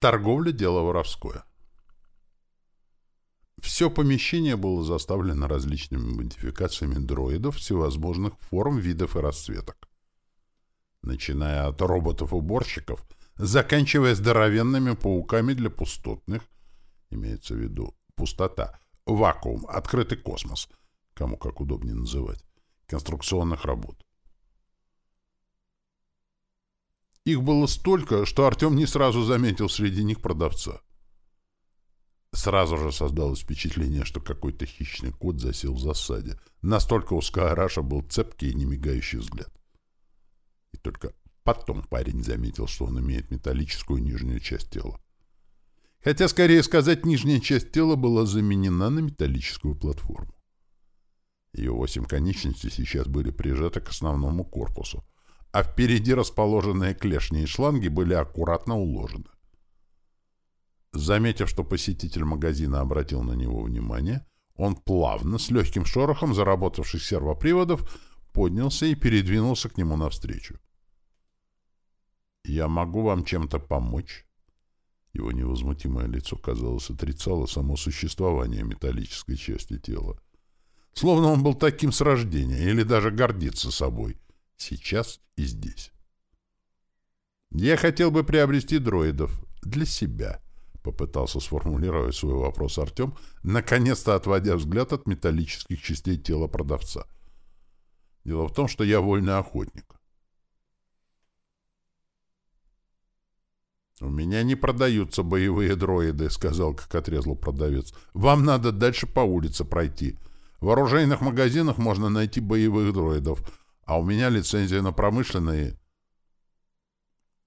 Торговля – дело воровское. Все помещение было заставлено различными модификациями дроидов всевозможных форм, видов и расцветок. Начиная от роботов-уборщиков, заканчивая здоровенными пауками для пустотных, имеется в виду пустота, вакуум, открытый космос, кому как удобнее называть, конструкционных работ. Их было столько, что Артем не сразу заметил среди них продавца. Сразу же создалось впечатление, что какой-то хищный кот засел в засаде. Настолько у Скаараша был цепкий и немигающий взгляд. И только потом парень заметил, что он имеет металлическую нижнюю часть тела. Хотя, скорее сказать, нижняя часть тела была заменена на металлическую платформу. Ее восемь конечностей сейчас были прижаты к основному корпусу, а впереди расположенные клешни и шланги были аккуратно уложены. Заметив, что посетитель магазина обратил на него внимание, он плавно, с легким шорохом заработавших сервоприводов, поднялся и передвинулся к нему навстречу. «Я могу вам чем-то помочь?» Его невозмутимое лицо, казалось, отрицало само существование металлической части тела. Словно он был таким с рождения или даже гордится собой. Сейчас и здесь. «Я хотел бы приобрести дроидов. Для себя», — попытался сформулировать свой вопрос Артем, наконец-то отводя взгляд от металлических частей тела продавца. «Дело в том, что я вольный охотник. «У меня не продаются боевые дроиды», — сказал, как отрезал продавец. «Вам надо дальше по улице пройти. В оружейных магазинах можно найти боевых дроидов, а у меня лицензия на промышленные...»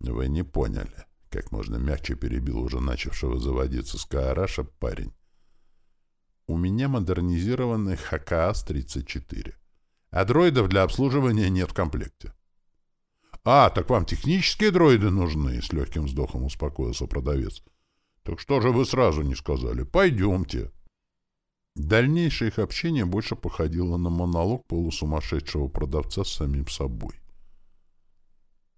«Вы не поняли», — как можно мягче перебил уже начавшего заводиться Скаараша парень. «У меня модернизированный ХКАС-34, а дроидов для обслуживания нет в комплекте». «А, так вам технические дроиды нужны?» — с легким вздохом успокоился продавец. «Так что же вы сразу не сказали? Пойдемте». Дальнейшее их общение больше походило на монолог полусумасшедшего продавца с самим собой.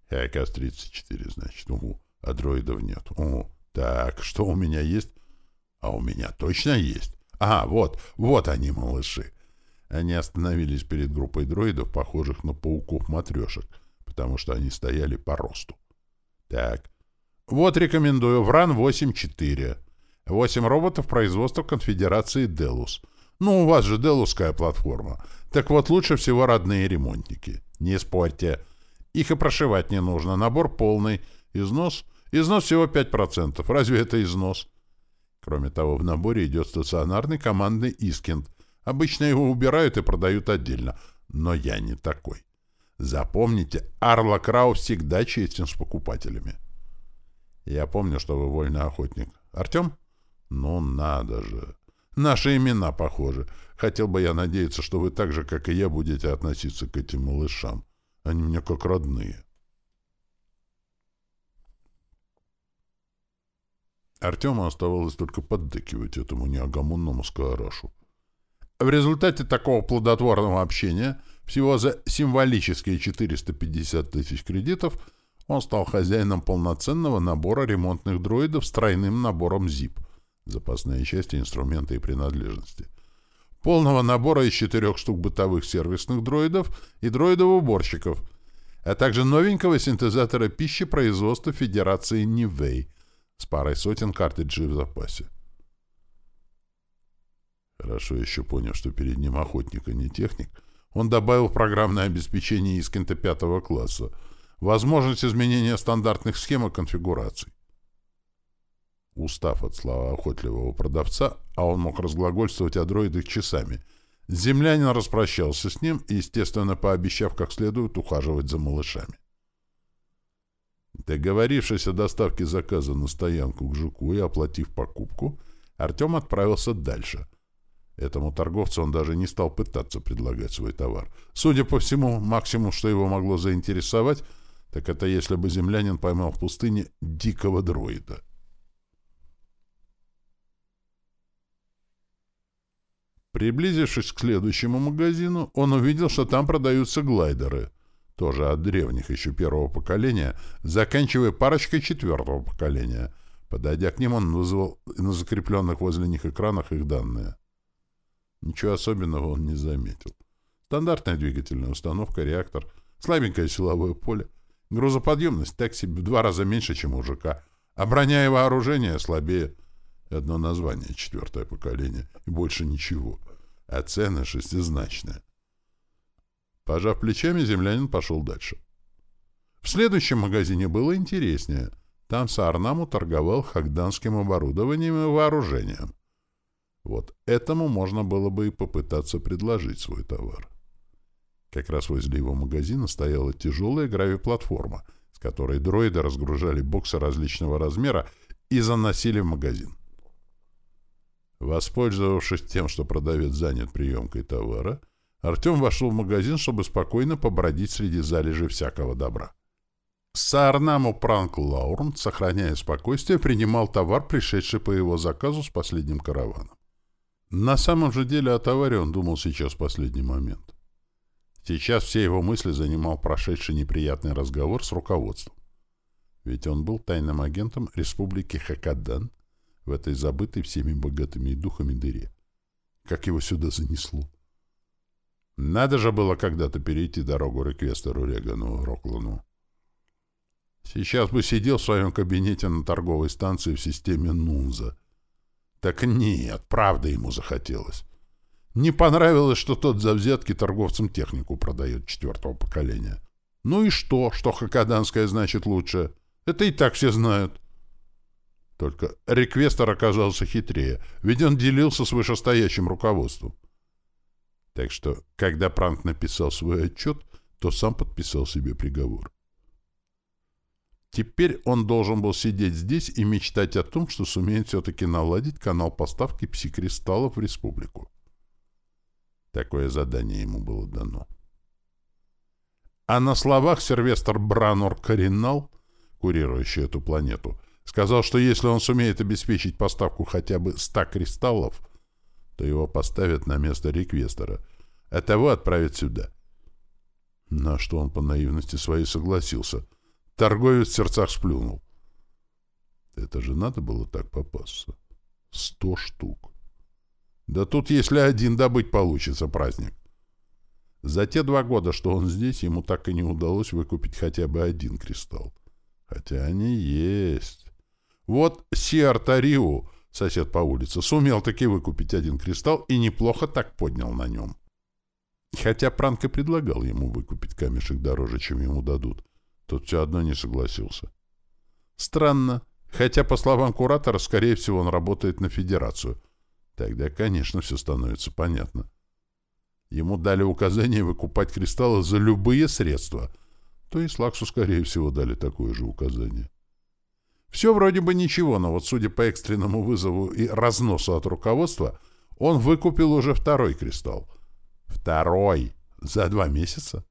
ХКС-34, значит. Угу. А дроидов нет. Угу. Так, что у меня есть? А у меня точно есть. А, вот, вот они, малыши. Они остановились перед группой дроидов, похожих на пауков-матрешек — потому что они стояли по росту. Так. Вот рекомендую Вран 8.4. 8 роботов производства конфедерации Делус. Ну, у вас же Делусская платформа. Так вот, лучше всего родные ремонтники. Не спорьте. Их и прошивать не нужно. Набор полный. Износ? Износ всего 5%. Разве это износ? Кроме того, в наборе идет стационарный командный Искинд. Обычно его убирают и продают отдельно. Но я не такой. Запомните, Арла Крау всегда честен с покупателями. Я помню, что вы вольный охотник. Артем? Ну, надо же. Наши имена похожи. Хотел бы я надеяться, что вы так же, как и я, будете относиться к этим малышам. Они мне как родные. Артему оставалось только поддакивать этому неогомонному скаарашу. В результате такого плодотворного общения — всего за символические 450 тысяч кредитов он стал хозяином полноценного набора ремонтных дроидов с тройным набором ZIP — запасные части, инструменты и принадлежности. Полного набора из четырех штук бытовых сервисных дроидов и дроидов-уборщиков, а также новенького синтезатора пищи производства Федерации Нивей с парой сотен картриджей в запасе. Хорошо еще поняв, что перед ним охотник, а не техник — он добавил в программное обеспечение Искента пятого класса возможность изменения стандартных схем и конфигураций. Устав от слова охотливого продавца, а он мог разглагольствовать о дроидах часами, землянин распрощался с ним, естественно, пообещав как следует ухаживать за малышами. Договорившись о доставке заказа на стоянку к Жуку и оплатив покупку, Артем отправился дальше, Этому торговцу он даже не стал пытаться предлагать свой товар. Судя по всему, максимум, что его могло заинтересовать, так это если бы землянин поймал в пустыне дикого дроида. Приблизившись к следующему магазину, он увидел, что там продаются глайдеры, тоже от древних еще первого поколения, заканчивая парочкой четвертого поколения, Подойдя к ним, он вызвал на закрепленных возле них экранах их данные. Ничего особенного он не заметил. Стандартная двигательная установка, реактор, слабенькое силовое поле, грузоподъемность так себе в два раза меньше, чем у ЖК, а броня и вооружение слабее. Одно название, четвертое поколение, и больше ничего. А цены шестизначные. Пожав плечами, землянин пошел дальше. В следующем магазине было интереснее. Там Саарнаму торговал хагданским оборудованием и вооружением. Вот этому можно было бы и попытаться предложить свой товар. Как раз возле его магазина стояла тяжелая гравиплатформа, с которой дроиды разгружали боксы различного размера и заносили в магазин. Воспользовавшись тем, что продавец занят приемкой товара, Артем вошел в магазин, чтобы спокойно побродить среди залежей всякого добра. Саарнаму Пранк Лаурн, сохраняя спокойствие, принимал товар, пришедший по его заказу с последним караваном. На самом же деле о товаре он думал сейчас в последний момент. Сейчас все его мысли занимал прошедший неприятный разговор с руководством. Ведь он был тайным агентом Республики Хакадан в этой забытой всеми богатыми духами дыре. Как его сюда занесло? Надо же было когда-то перейти дорогу реквестору Регану Роклану. Сейчас бы сидел в своем кабинете на торговой станции в системе Нунза. Так нет, правда ему захотелось. Не понравилось, что тот за взятки торговцам технику продает четвертого поколения. Ну и что, что хакаданская значит лучше? Это и так все знают. Только реквестор оказался хитрее, ведь он делился с вышестоящим руководством. Так что, когда Пранк написал свой отчет, то сам подписал себе приговор. Теперь он должен был сидеть здесь и мечтать о том, что сумеет все-таки наладить канал поставки псикристаллов в республику. Такое задание ему было дано. А на словах Сервестр Бранор Коринал, курирующий эту планету, сказал, что если он сумеет обеспечить поставку хотя бы 100 кристаллов, то его поставят на место реквестора, а того отправят сюда. На что он по наивности своей согласился. Торговец в сердцах сплюнул. Это же надо было так попасться. Сто штук. Да тут, если один добыть, получится праздник. За те два года, что он здесь, ему так и не удалось выкупить хотя бы один кристалл. Хотя они есть. Вот Сиартариу, сосед по улице, сумел таки выкупить один кристалл и неплохо так поднял на нем. Хотя Пранк и предлагал ему выкупить камешек дороже, чем ему дадут. Тот все одно не согласился. Странно. Хотя, по словам куратора, скорее всего, он работает на Федерацию. Тогда, конечно, все становится понятно. Ему дали указание выкупать кристаллы за любые средства. То есть Лаксу, скорее всего, дали такое же указание. Все вроде бы ничего, но вот судя по экстренному вызову и разносу от руководства, он выкупил уже второй кристалл. Второй! За два месяца?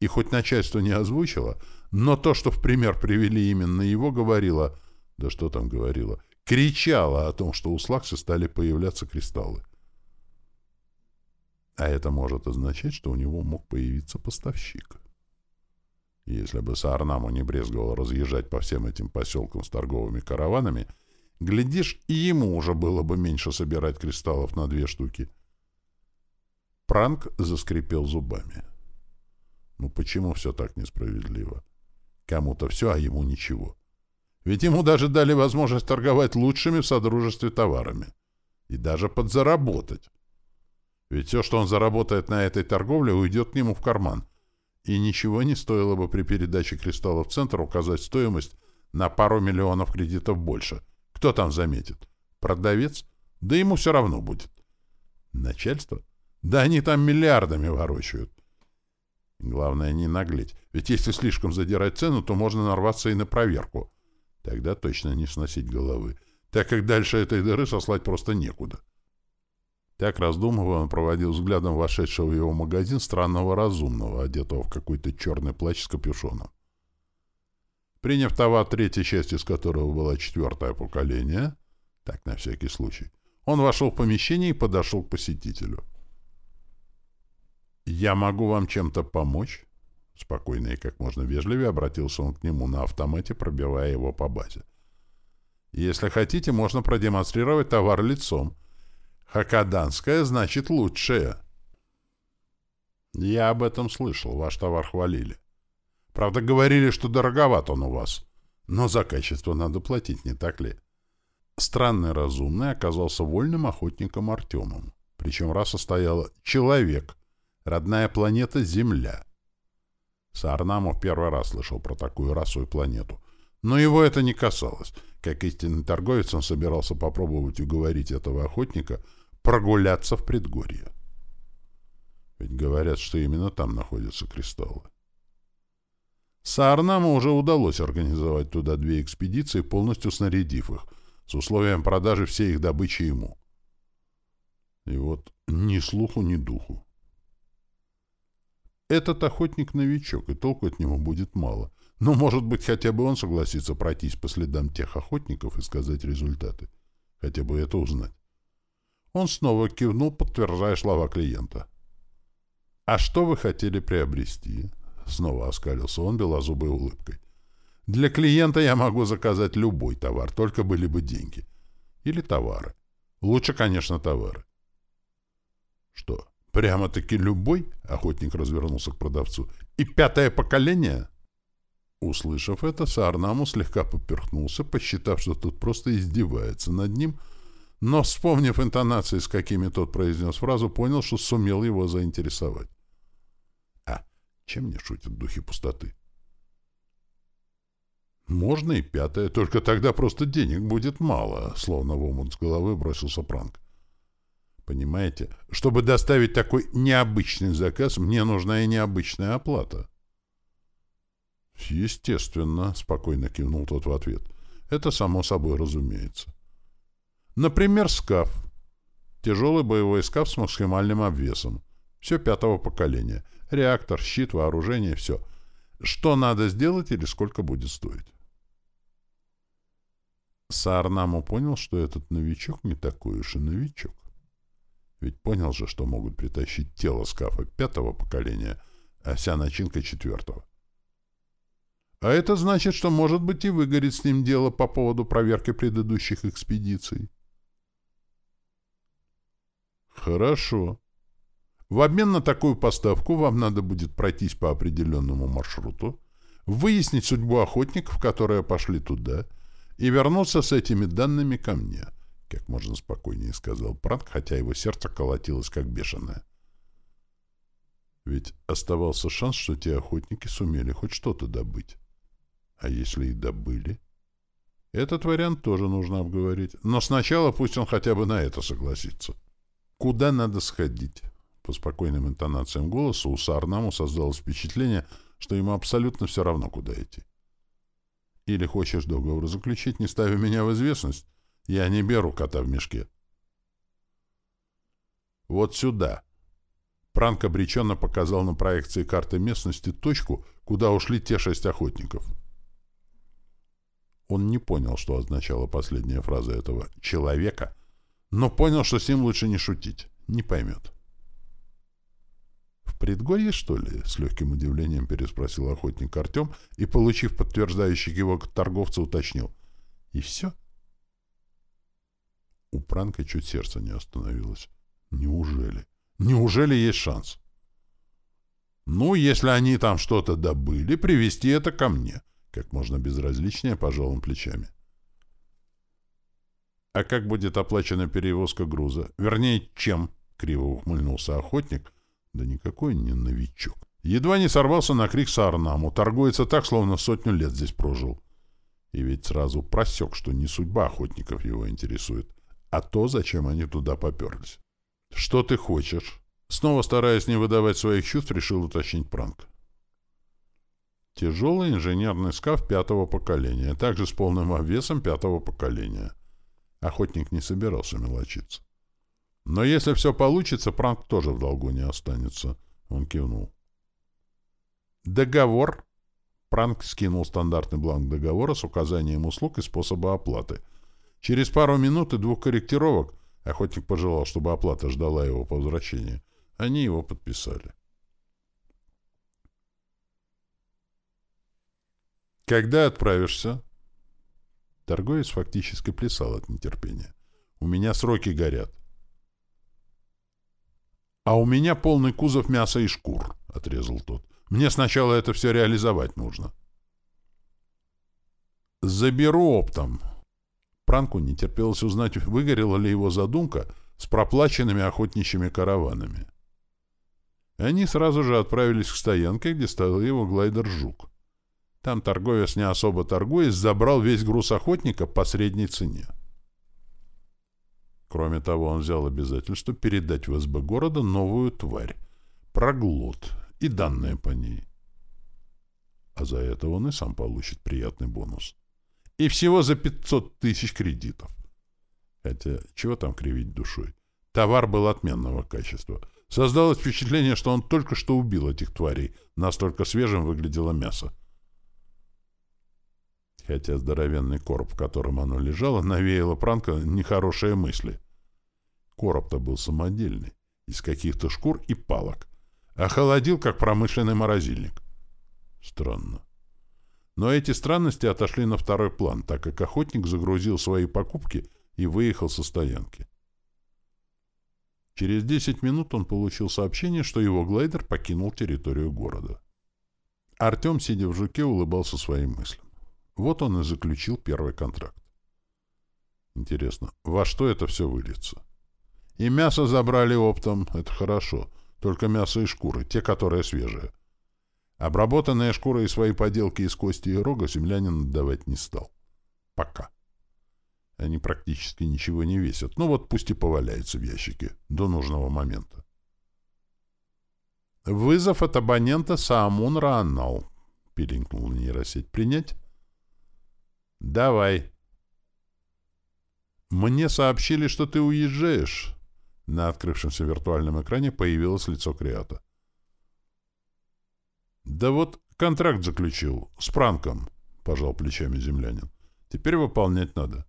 И хоть начальство не озвучило, но то, что в пример привели именно его, говорило... Да что там говорило? кричала о том, что у Слакса стали появляться кристаллы. А это может означать, что у него мог появиться поставщик. Если бы Саарнаму не брезговал разъезжать по всем этим поселкам с торговыми караванами, глядишь, и ему уже было бы меньше собирать кристаллов на две штуки. Пранк заскрипел зубами. Ну почему все так несправедливо? Кому-то все, а ему ничего. Ведь ему даже дали возможность торговать лучшими в Содружестве товарами. И даже подзаработать. Ведь все, что он заработает на этой торговле, уйдет к нему в карман. И ничего не стоило бы при передаче кристалла в центр указать стоимость на пару миллионов кредитов больше. Кто там заметит? Продавец? Да ему все равно будет. Начальство? Да они там миллиардами ворочают. Главное не наглеть. Ведь если слишком задирать цену, то можно нарваться и на проверку. Тогда точно не сносить головы, так как дальше этой дыры сослать просто некуда. Так раздумывая, он проводил взглядом вошедшего в его магазин странного разумного, одетого в какой-то черный плащ с капюшоном. Приняв товар, третьей части из которого было четвертое поколение, так на всякий случай, он вошел в помещение и подошел к посетителю. «Я могу вам чем-то помочь?» Спокойно и как можно вежливее обратился он к нему на автомате, пробивая его по базе. Если хотите, можно продемонстрировать товар лицом. Хакаданская значит лучшее. Я об этом слышал, ваш товар хвалили. Правда, говорили, что дороговат он у вас. Но за качество надо платить, не так ли? Странный разумный оказался вольным охотником Артемом. Причем раса стояла «человек», родная планета Земля. Саарнамов первый раз слышал про такую расу и планету. Но его это не касалось. Как истинный торговец, он собирался попробовать уговорить этого охотника прогуляться в предгорье. Ведь говорят, что именно там находятся кристаллы. Саарнаму уже удалось организовать туда две экспедиции, полностью снарядив их, с условием продажи всей их добычи ему. И вот ни слуху, ни духу. Этот охотник новичок, и толку от него будет мало. Но, может быть, хотя бы он согласится пройтись по следам тех охотников и сказать результаты. Хотя бы это узнать. Он снова кивнул, подтверждая слова клиента. «А что вы хотели приобрести?» Снова оскалился он белозубой улыбкой. «Для клиента я могу заказать любой товар, только были бы деньги. Или товары. Лучше, конечно, товары». «Что, «Прямо-таки любой?» — охотник развернулся к продавцу. «И пятое поколение?» Услышав это, Саарнаму слегка поперхнулся, посчитав, что тут просто издевается над ним, но, вспомнив интонации, с какими тот произнес фразу, понял, что сумел его заинтересовать. «А, чем не шутят духи пустоты?» «Можно и пятое, только тогда просто денег будет мало», — словно в омут с головы бросился Пранк. Понимаете? Чтобы доставить такой необычный заказ, мне нужна и необычная оплата. Естественно, спокойно кивнул тот в ответ. Это само собой разумеется. Например, скаф. Тяжелый боевой скаф с максимальным обвесом. Все пятого поколения. Реактор, щит, вооружение, все. Что надо сделать или сколько будет стоить? Саарнаму понял, что этот новичок не такой уж и новичок. Ведь понял же, что могут притащить тело скафа пятого поколения, а вся начинка четвертого. А это значит, что, может быть, и выгорит с ним дело по поводу проверки предыдущих экспедиций. Хорошо. В обмен на такую поставку вам надо будет пройтись по определенному маршруту, выяснить судьбу охотников, которые пошли туда, и вернуться с этими данными ко мне. — как можно спокойнее сказал Пранк, хотя его сердце колотилось как бешеное. Ведь оставался шанс, что те охотники сумели хоть что-то добыть. А если и добыли? Этот вариант тоже нужно обговорить. Но сначала пусть он хотя бы на это согласится. Куда надо сходить? По спокойным интонациям голоса у Саарнаму создалось впечатление, что ему абсолютно все равно, куда идти. Или хочешь договор заключить, не ставя меня в известность? Я не беру кота в мешке. Вот сюда. Пранк обреченно показал на проекции карты местности точку, куда ушли те шесть охотников. Он не понял, что означала последняя фраза этого «человека», но понял, что с ним лучше не шутить. Не поймет. «В предгорье, что ли?» — с легким удивлением переспросил охотник Артем и, получив подтверждающий его торговца, уточнил. «И все?» — у Пранка чуть сердце не остановилось. Неужели? Неужели есть шанс? Ну, если они там что-то добыли, привести это ко мне. Как можно безразличнее пожал плечами. А как будет оплачена перевозка груза? Вернее, чем? Криво ухмыльнулся охотник. Да никакой не новичок. Едва не сорвался на крик Саарнаму. Торгуется так, словно сотню лет здесь прожил. И ведь сразу просек, что не судьба охотников его интересует, а то, зачем они туда поперлись. «Что ты хочешь?» Снова стараясь не выдавать своих чувств, решил уточнить Пранк. Тяжелый инженерный скаф пятого поколения, также с полным обвесом пятого поколения. Охотник не собирался мелочиться. Но если все получится, Пранк тоже в долгу не останется. Он кивнул. Договор. Пранк скинул стандартный бланк договора с указанием услуг и способа оплаты — Через пару минут и двух корректировок охотник пожелал, чтобы оплата ждала его по возвращении. Они его подписали. «Когда отправишься?» Торговец фактически плясал от нетерпения. «У меня сроки горят». «А у меня полный кузов мяса и шкур», — отрезал тот. «Мне сначала это все реализовать нужно». «Заберу оптом». Пранку не терпелось узнать, выгорела ли его задумка с проплаченными охотничьими караванами. И они сразу же отправились к стоянке, где стоял его глайдер «Жук». Там торговец, не особо торгуясь, забрал весь груз охотника по средней цене. Кроме того, он взял обязательство передать в СБ города новую тварь, проглот, и данные по ней. А за это он и сам получит приятный бонус. И всего за 500 тысяч кредитов. Хотя, чего там кривить душой? Товар был отменного качества. Создалось впечатление, что он только что убил этих тварей. Настолько свежим выглядело мясо. Хотя здоровенный короб, в котором оно лежало, навеяло Пранка нехорошие мысли. Короб-то был самодельный, из каких-то шкур и палок. Охолодил, как промышленный морозильник. Странно. Но эти странности отошли на второй план, так как охотник загрузил свои покупки и выехал со стоянки. Через 10 минут он получил сообщение, что его глайдер покинул территорию города. Артем, сидя в жуке, улыбался своим мыслям. Вот он и заключил первый контракт. Интересно, во что это все выльется? И мясо забрали оптом, это хорошо. Только мясо и шкуры, те, которые свежие. Обработанные шкуры и свои поделки из кости и рога землянин отдавать не стал. Пока. Они практически ничего не весят. Ну вот пусть и поваляются в ящике до нужного момента. Вызов от абонента Саамун Раннал. Перенькнул нейросеть. Принять? Давай. Мне сообщили, что ты уезжаешь. На открывшемся виртуальном экране появилось лицо Креата. «Да вот контракт заключил. С пранком», — пожал плечами землянин. «Теперь выполнять надо».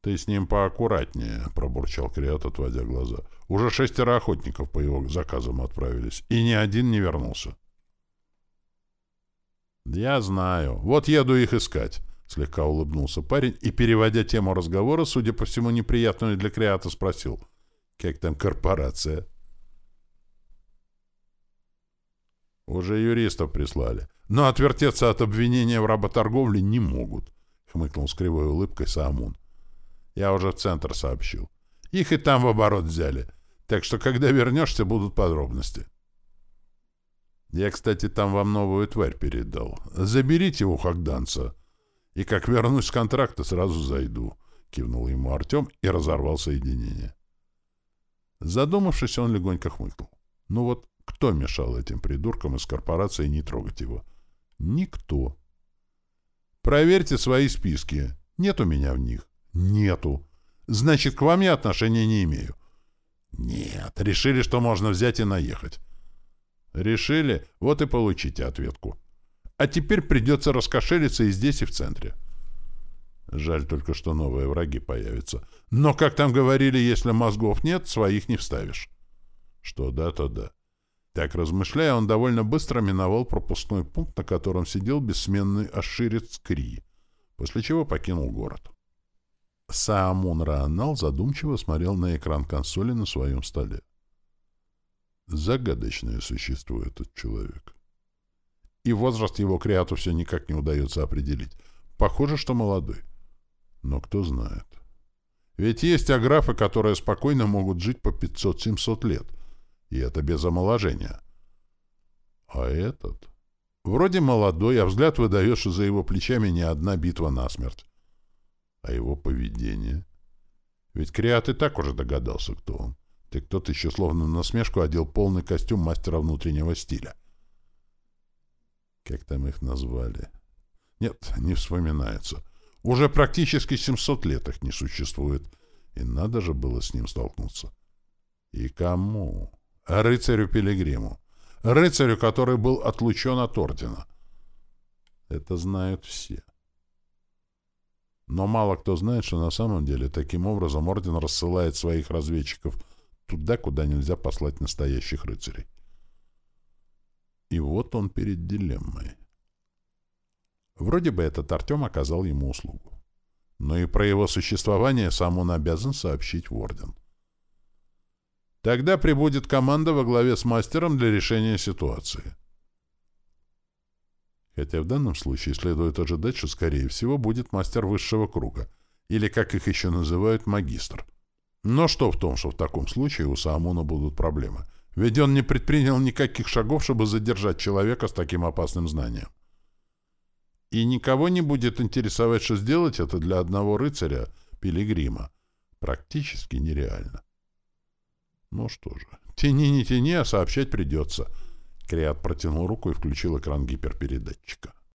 «Ты с ним поаккуратнее», — пробурчал Креат, отводя глаза. «Уже шестеро охотников по его заказам отправились, и ни один не вернулся». «Я знаю. Вот еду их искать. Слегка улыбнулся парень и, переводя тему разговора, судя по всему неприятную для Креата, спросил. «Как там корпорация?» «Уже юристов прислали. Но отвертеться от обвинения в работорговле не могут», — хмыкнул с кривой улыбкой Саамун. «Я уже в центр сообщил. Их и там в оборот взяли. Так что, когда вернешься, будут подробности». «Я, кстати, там вам новую тварь передал. Заберите у Хагданца». И как вернусь с контракта, сразу зайду. Кивнул ему Артем и разорвал соединение. Задумавшись, он легонько хмыкнул. Ну вот, кто мешал этим придуркам из корпорации не трогать его? Никто. Проверьте свои списки. Нет у меня в них. Нету. Значит, к вам я отношения не имею. Нет, решили, что можно взять и наехать. Решили? Вот и получите ответку. А теперь придется раскошелиться и здесь, и в центре. Жаль только, что новые враги появятся. Но, как там говорили, если мозгов нет, своих не вставишь. Что да, то да. Так размышляя, он довольно быстро миновал пропускной пункт, на котором сидел бессменный аширец Кри, после чего покинул город. Саамун Раанал задумчиво смотрел на экран консоли на своем столе. Загадочное существо этот человек и возраст его креату все никак не удается определить. Похоже, что молодой. Но кто знает. Ведь есть аграфы, которые спокойно могут жить по 500-700 лет. И это без омоложения. А этот... Вроде молодой, а взгляд выдает, что за его плечами не одна битва насмерть. А его поведение... Ведь Креат и так уже догадался, кто он. Ты кто-то еще словно насмешку одел полный костюм мастера внутреннего стиля. Как там их назвали? Нет, не вспоминается. Уже практически 700 лет их не существует. И надо же было с ним столкнуться. И кому? Рыцарю-пилигриму. Рыцарю, который был отлучен от ордена. Это знают все. Но мало кто знает, что на самом деле таким образом орден рассылает своих разведчиков туда, куда нельзя послать настоящих рыцарей. И вот он перед дилеммой. Вроде бы этот Артем оказал ему услугу. Но и про его существование сам он обязан сообщить в Орден. Тогда прибудет команда во главе с мастером для решения ситуации. Хотя в данном случае следует ожидать, что, скорее всего, будет мастер высшего круга, или, как их еще называют, магистр. Но что в том, что в таком случае у Саамуна будут проблемы? Ведь он не предпринял никаких шагов, чтобы задержать человека с таким опасным знанием. И никого не будет интересовать, что сделать это для одного рыцаря, пилигрима. Практически нереально. Ну что же, тяни не тяни, а сообщать придется. Криат протянул руку и включил экран гиперпередатчика.